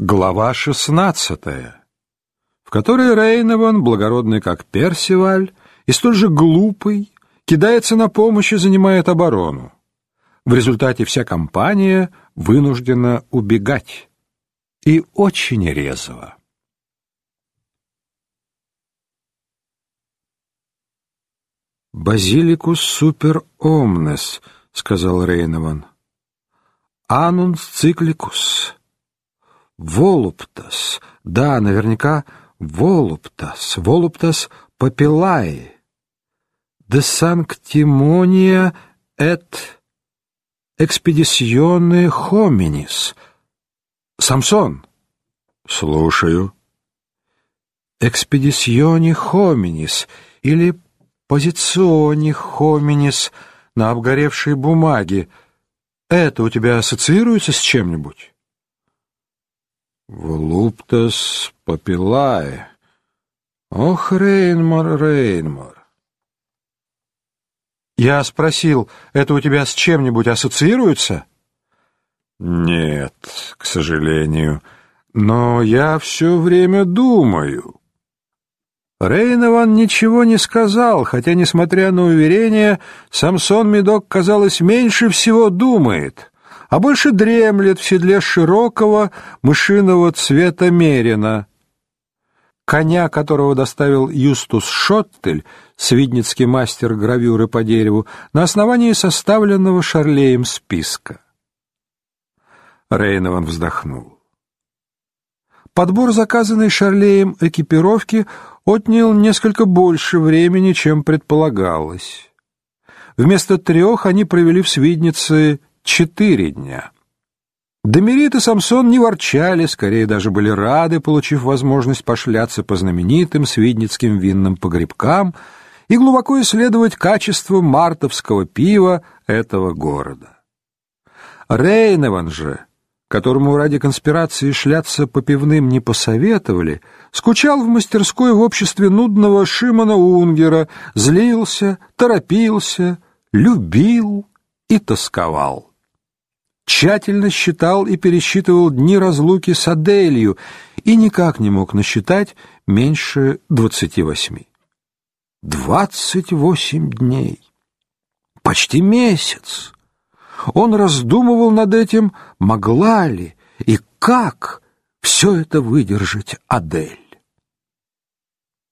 Глава шестнадцатая, в которой Рейнован, благородный как Персиваль, и столь же глупый, кидается на помощь и занимает оборону. В результате вся компания вынуждена убегать. И очень резво. «Базиликус супер омнес», — сказал Рейнован. «Анунс цикликус». «Волуптас». Да, наверняка «волуптас». «Волуптас папилаи». «De sanctimonia et expeditionе hominis». «Самсон». «Слушаю». «Экспедиционе хоминис» или позиционе хоминис на обгоревшей бумаге. Это у тебя ассоциируется с чем-нибудь? Волуптас папилае. Ох, Рейнмар, Рейнмар. Я спросил, это у тебя с чем-нибудь ассоциируется? Нет, к сожалению. Но я все время думаю. Рейнован ничего не сказал, хотя, несмотря на уверение, Самсон Медок, казалось, меньше всего думает, а больше дремлет в седле широкого мышиного цвета мерина. Коня, которого доставил Юстус Шоттель, свидницкий мастер гравюры по дереву, на основании составленного Шарлеем списка. Рейнован вздохнул. Подбор заказанной Шарлеем экипировки отнял несколько больше времени, чем предполагалось. Вместо трех они провели в Свиднице четыре дня. Демерит и Самсон не ворчали, скорее даже были рады, получив возможность пошляться по знаменитым свидницким винным погребкам и глубоко исследовать качество мартовского пива этого города. Рейневан же которому ради конспирации шляться по пивным не посоветовали, скучал в мастерской в обществе нудного Шимона Унгера, злился, торопился, любил и тосковал. Тщательно считал и пересчитывал дни разлуки с Аделью и никак не мог насчитать меньше двадцати восьми. Двадцать восемь дней! Почти месяц! Он раздумывал над этим, могла ли и как все это выдержать Адель.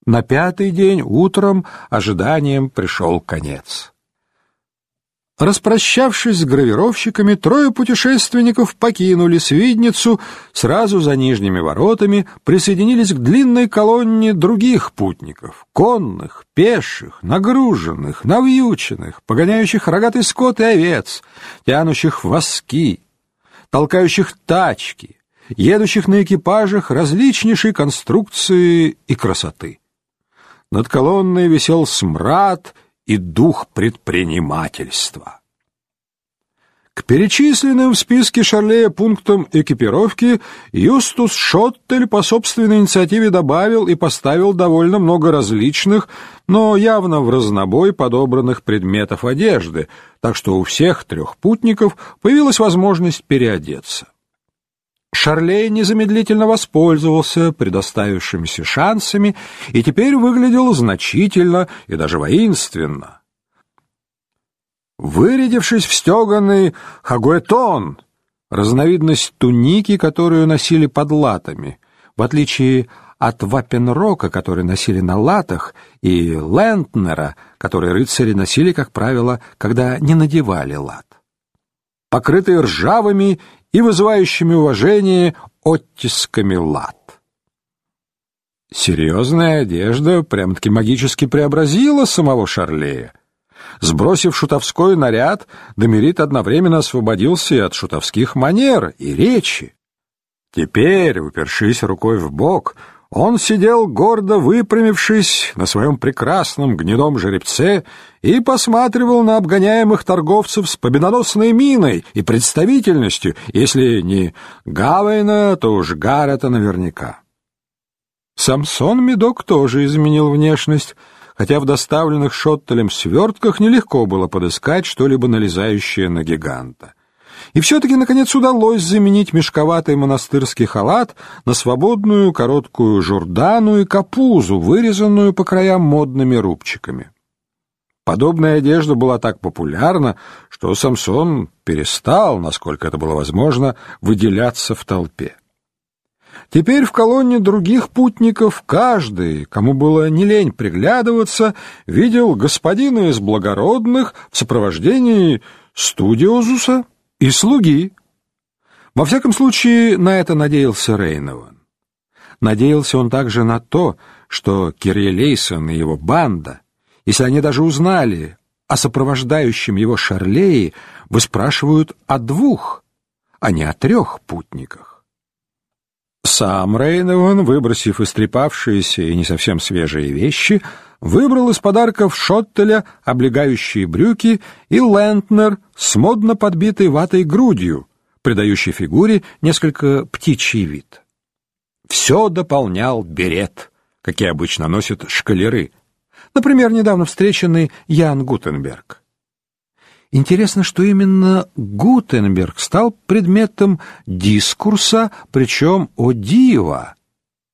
На пятый день утром ожиданием пришел конец. Распрощавшись с гравировщиками, трое путешественников покинули Свидницу, сразу за нижними воротами присоединились к длинной колонне других путников, конных, пеших, нагруженных, навьюченных, погоняющих рогатый скот и овец, тянущих воски, толкающих тачки, едущих на экипажах различнейшей конструкции и красоты. Над колонной висел смрад и дух предпринимательства. К перечисленным в списке Шарлея пунктам экипировки Юстус Шоттель по собственной инициативе добавил и поставил довольно много различных, но явно в разнобой подобранных предметов одежды, так что у всех трех путников появилась возможность переодеться. Шарлей незамедлительно воспользовался предоставившимися шансами и теперь выглядел значительно и даже воинственно. Вырядившись в стеганый хагуэтон, разновидность туники, которую носили под латами, в отличие от вапенрока, который носили на латах, и лентнера, который рыцари носили, как правило, когда не надевали лат. Покрытые ржавыми и вызывающими уважение оттисками лат. Серьезная одежда прям-таки магически преобразила самого Шарлея. Сбросив шутовской наряд, Домирит одновременно освободился от шутовских манер и речи. Теперь, упершись рукой в бок, он сидел гордо выпрямившись на своем прекрасном гнедом жеребце и посматривал на обгоняемых торговцев с победоносной миной и представительностью, если не Гавейна, то уж Гаррета наверняка. Самсон Медок тоже изменил внешность, хотя в доставленных Шоттелем свертках нелегко было подыскать что-либо налезающее на гиганта. И все-таки, наконец, удалось заменить мешковатый монастырский халат на свободную короткую журдану и капузу, вырезанную по краям модными рубчиками. Подобная одежда была так популярна, что Самсон перестал, насколько это было возможно, выделяться в толпе. Теперь в колонне других путников каждый, кому было не лень приглядываться, видел господина из благородных в сопровождении студиозуса и слуги. Во всяком случае, на это надеялся Рейнован. Надеялся он также на то, что Кирьелейсон и его банда, если они даже узнали о сопровождающем его Шарлее, выспрашивают о двух, а не о трех путниках. Сам Рейнован, выбросив истрепавшиеся и не совсем свежие вещи, выбрал из подарков Шоттеля облегающие брюки и Лентнер с модно подбитой ватой грудью, придающей фигуре несколько птичий вид. Все дополнял берет, какие обычно носят шкалеры, например, недавно встреченный Ян Гутенберг. Интересно, что именно Гутенберг стал предметом дискурса, причем о дива.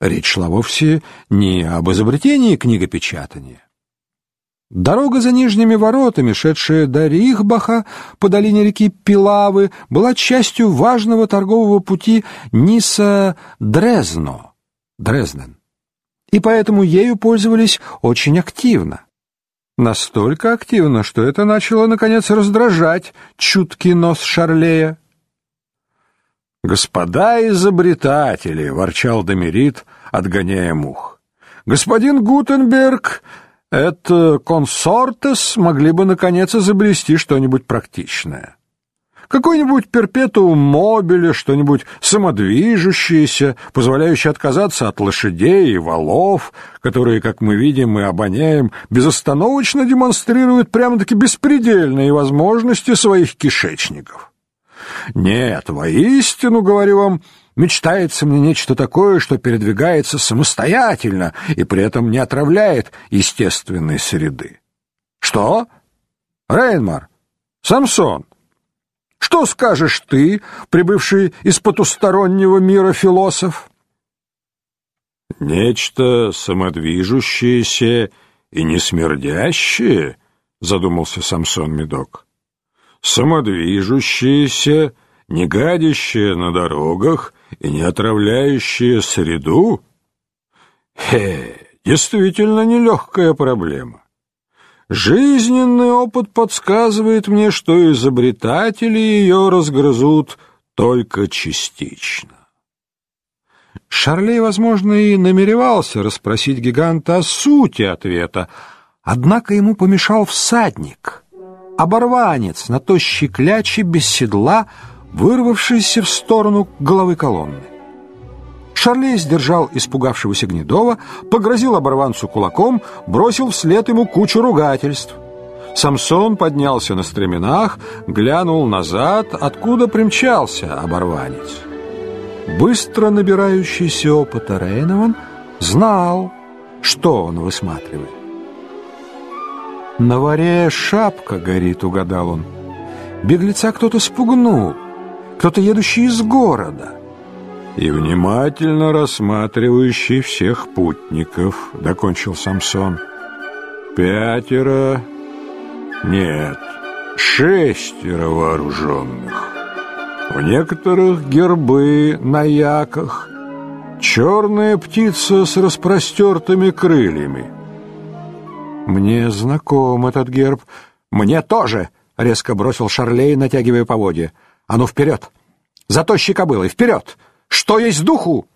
Речь шла вовсе не об изобретении книгопечатания. Дорога за нижними воротами, шедшая до Рихбаха по долине реки Пилавы, была частью важного торгового пути Ниса-Дрезно, Дрезден, и поэтому ею пользовались очень активно. Настолько активно, что это начало, наконец, раздражать чуткий нос Шарлея. «Господа изобретатели!» — ворчал Домерит, отгоняя мух. «Господин Гутенберг, это консортес могли бы, наконец, изобрести что-нибудь практичное. Какой-нибудь перпетуум мобиле, что-нибудь самодвижущееся, позволяющее отказаться от лошадей и валов, которые, как мы видим и обоняем, безостановочно демонстрируют прямо-таки беспредельные возможности своих кишечников. Нет, воистину, говорю вам, мечтается мне нечто такое, что передвигается самостоятельно и при этом не отравляет естественной среды. Что? Рейнмар? Самсон? Что скажешь ты, прибывший из потустороннего мира философ? Нечто самодвижущееся и несмердящее, задумался Самсон Медок. Самодвижущееся, не гадящее на дорогах и не отравляющее среду? Хе, действительно нелегкая проблема. Жизненный опыт подсказывает мне, что изобретатели ее разгрызут только частично. Шарлей, возможно, и намеревался расспросить гиганта о сути ответа, однако ему помешал всадник, оборванец на тощей кляче без седла, вырвавшийся в сторону головы колонны. Шарлей сдержал испугавшегося Гнедова, погрозил оборванцу кулаком, бросил вслед ему кучу ругательств. Самсон поднялся на стременах, глянул назад, откуда примчался оборванец. Быстро набирающийся опыта Рейнован знал, что он высматривает. «На варе шапка горит», — угадал он. Беглеца кто-то спугнул, кто-то едущий из города и внимательно рассматривающий всех путников, — докончил Самсон. Пятеро... Нет, шестеро вооруженных. У некоторых гербы на яках, черная птица с распростертыми крыльями. Мне знаком этот герб. Мне тоже, — резко бросил Шарлей, натягивая поводья. А ну, вперед! За тощей кобылой, вперед! Что есть духу?»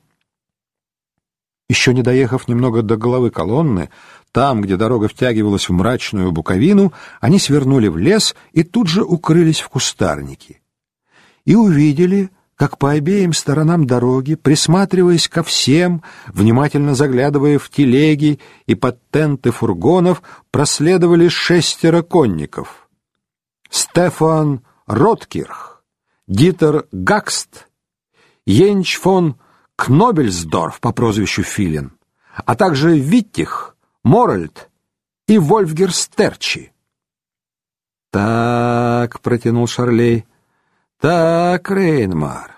Еще не доехав немного до головы колонны, там, где дорога втягивалась в мрачную буковину, они свернули в лес и тут же укрылись в кустарнике. И увидели, как по обеим сторонам дороги, присматриваясь ко всем, внимательно заглядывая в телеги и под тенты фургонов, проследовали шестеро конников. Стефан Роткирх, Дитер Гакст — Йенч фон Кнобельсдорф по прозвищу Филин, а также Виттих, Моральд и Вольфгер Стерчи. «Так», — протянул Шарлей, — Так, Рейнмар,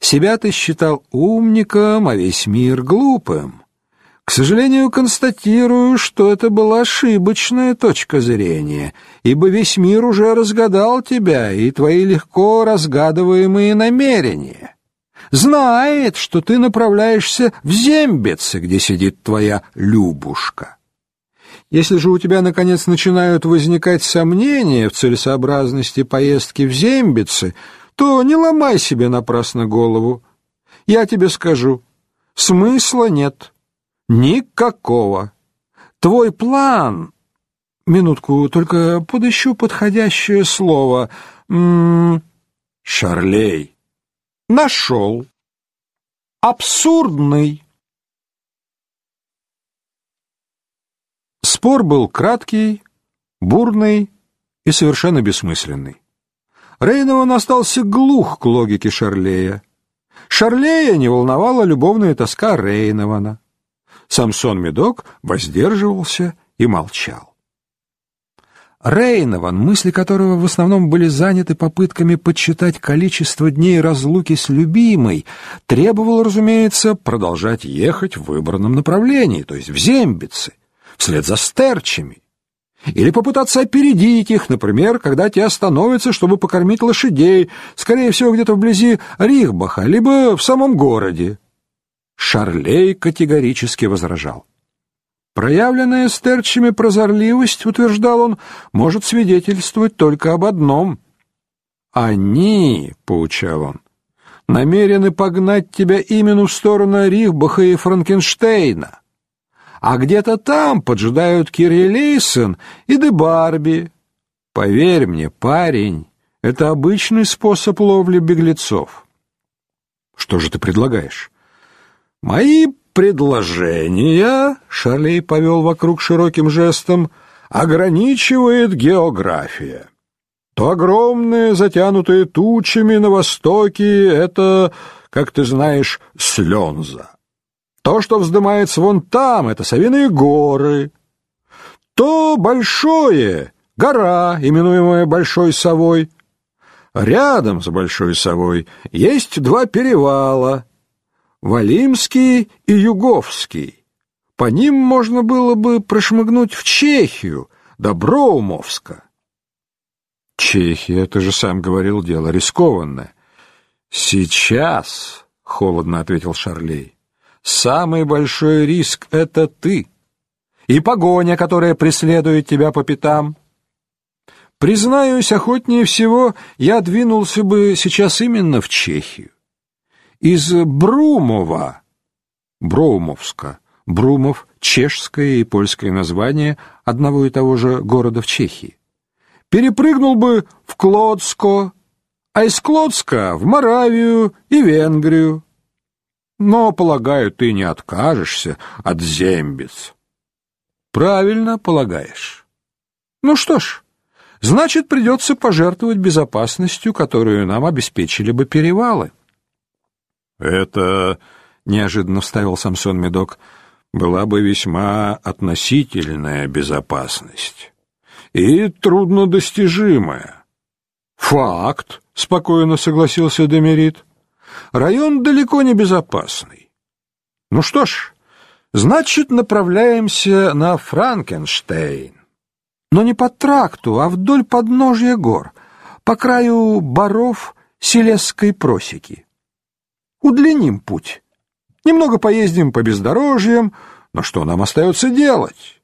себя ты считал умником, а весь мир глупым. К сожалению, констатирую, что это была ошибочная точка зрения, ибо весь мир уже разгадал тебя и твои легко разгадываемые намерения. Знает, что ты направляешься в Зембице, где сидит твоя Любушка. Если же у тебя, наконец, начинают возникать сомнения в целесообразности поездки в Зембице, то не ломай себе напрасно голову. Я тебе скажу, смысла нет. Никакого. Твой план... Минутку, только подыщу подходящее слово. М -м, Шарлей. Нашел. Абсурдный. Спор был краткий, бурный и совершенно бессмысленный. Рейнован остался глух к логике Шарлея. Шарлея не волновала любовная тоска Рейнована. Самсон Медок воздерживался и молчал. Рейнован, мысли которого в основном были заняты попытками подсчитать количество дней разлуки с любимой, требовал, разумеется, продолжать ехать в выбранном направлении, то есть в Зембицы, вслед за стерчами. Или попытаться опередить их, например, когда те остановятся, чтобы покормить лошадей, скорее всего, где-то вблизи Рихбаха, либо в самом городе. Шарлей категорически возражал. Проявленная стерчами прозорливость, утверждал он, может свидетельствовать только об одном. «Они», — поучал он, — «намерены погнать тебя именно в сторону Рихбаха и Франкенштейна. А где-то там поджидают Кирри Лейсон и Де Барби. Поверь мне, парень, это обычный способ ловли беглецов». «Что же ты предлагаешь?» «Мои предложения, — Шарлей повел вокруг широким жестом, — ограничивает география. То огромные, затянутые тучами на востоке, это, как ты знаешь, Сленза. То, что вздымается вон там, это Савиные горы. То большое, гора, именуемая Большой Совой. Рядом с Большой Совой есть два перевала — Валимский и Юговский. По ним можно было бы прошмыгнуть в Чехию, до Броумовска. Чехия, ты же сам говорил, дело рискованное. Сейчас, холодно ответил Шарлей, самый большой риск — это ты. И погоня, которая преследует тебя по пятам. Признаюсь, охотнее всего я двинулся бы сейчас именно в Чехию из Брумова, Броумовска. Брумов — чешское и польское название одного и того же города в Чехии. Перепрыгнул бы в Клодско, а из Клодска в Моравию и Венгрию. Но, полагаю, ты не откажешься от зембиц. Правильно полагаешь. Ну что ж, значит, придется пожертвовать безопасностью, которую нам обеспечили бы перевалы. Это, неожиданно вставил Самсон Медок, была бы весьма относительная безопасность и труднодостижимая. Факт, спокойно согласился Демерит. Район далеко не безопасный. Ну что ж, значит, направляемся на Франкенштейн. Но не по тракту, а вдоль подножья гор, по краю боров Селесской просеки. Удлиним путь. Немного поездим по бездорожьям, но что нам остается делать?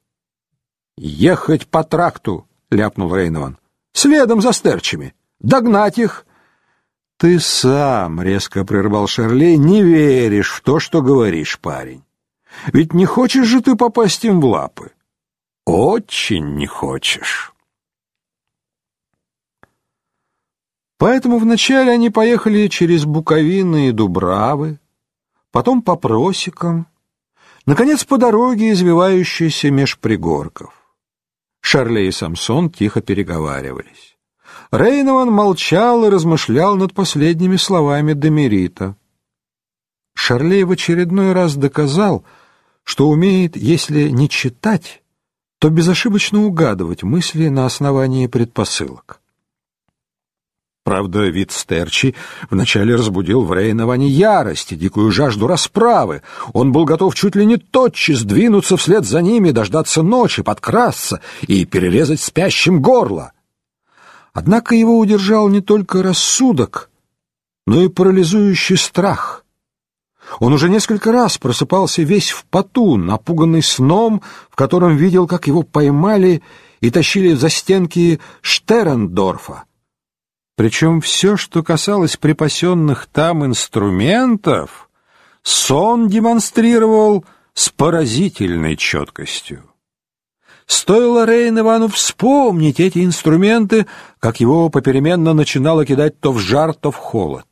Ехать по тракту, ляпнул Рейнован. Следом за стерчами. Догнать их. Ты сам, резко прервал Шарлей, не веришь в то, что говоришь, парень. Ведь не хочешь же ты попасть им в лапы. Очень не хочешь. Поэтому вначале они поехали через Буковины и Дубравы, потом по просекам, наконец по дороге, извивающейся меж пригорков. Шарле и Самсон тихо переговаривались. Рейнован молчал и размышлял над последними словами Демерита. Шарлей в очередной раз доказал, что умеет, если не читать, то безошибочно угадывать мысли на основании предпосылок. Правда, вид стерчи вначале разбудил в Рейноване ярость и дикую жажду расправы. Он был готов чуть ли не тотчас двинуться вслед за ними, дождаться ночи, подкрасться и перерезать спящим горло. Однако его удержал не только рассудок, но и парализующий страх. Он уже несколько раз просыпался весь в поту, напуганный сном, в котором видел, как его поймали и тащили за стенки Штерендорфа. Причем все, что касалось припасенных там инструментов, сон демонстрировал с поразительной четкостью. Стоило Рейн Ивану вспомнить эти инструменты, как его попеременно начинало кидать то в жар, то в холод.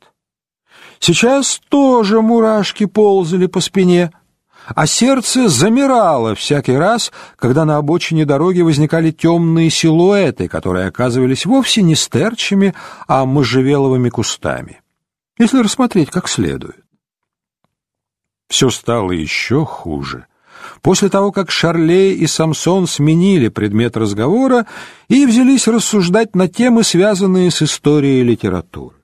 Сейчас тоже мурашки ползали по спине — а сердце замирало всякий раз, когда на обочине дороги возникали темные силуэты, которые оказывались вовсе не стерчами, а можжевеловыми кустами, если рассмотреть как следует. Все стало еще хуже. После того, как Шарлей и Самсон сменили предмет разговора и взялись рассуждать на темы, связанные с историей литературы.